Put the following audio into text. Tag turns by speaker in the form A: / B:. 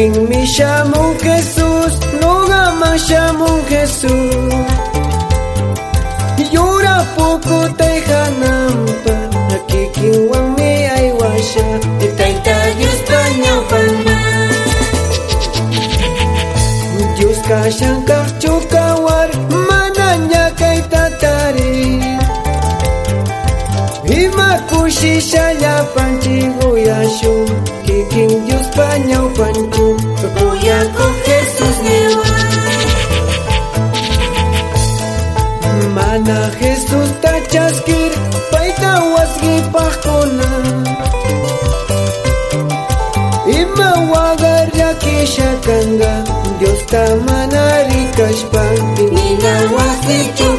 A: shamun Jesús nuqaman shamun Jesús. Yura pukutay hanampa kikinwanmi aywasha
B: Tayta Diospa ñawpama
A: Dios kashan kaqchu kawar mana ñakayta tarin Ima kushisha llapanchik uyashun Kikin Diospa Mana Jesus tachaskir Paita wasqipaqkuna Ima wagar yakisha kanga Dios ta mana rikashpan
B: Nina wasichu